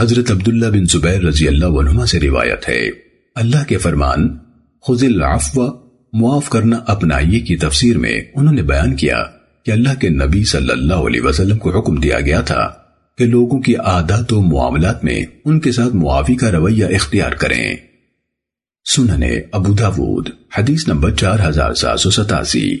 حضرت عبداللہ بن زبیر رضی اللہ عنہما سے روایت ہے۔ اللہ کے فرمان خذ العفو معاف کرنا اپنائیے کی تفسیر میں انہوں نے بیان کیا کہ اللہ کے نبی صلی اللہ علیہ وسلم کو حکم دیا گیا تھا کہ لوگوں کی عادات و معاملات میں ان کے ساتھ معافی کا رویہ اختیار کریں۔ سننے ابو داود، حدیث نمبر چار ہزار سات سو ستاسی۔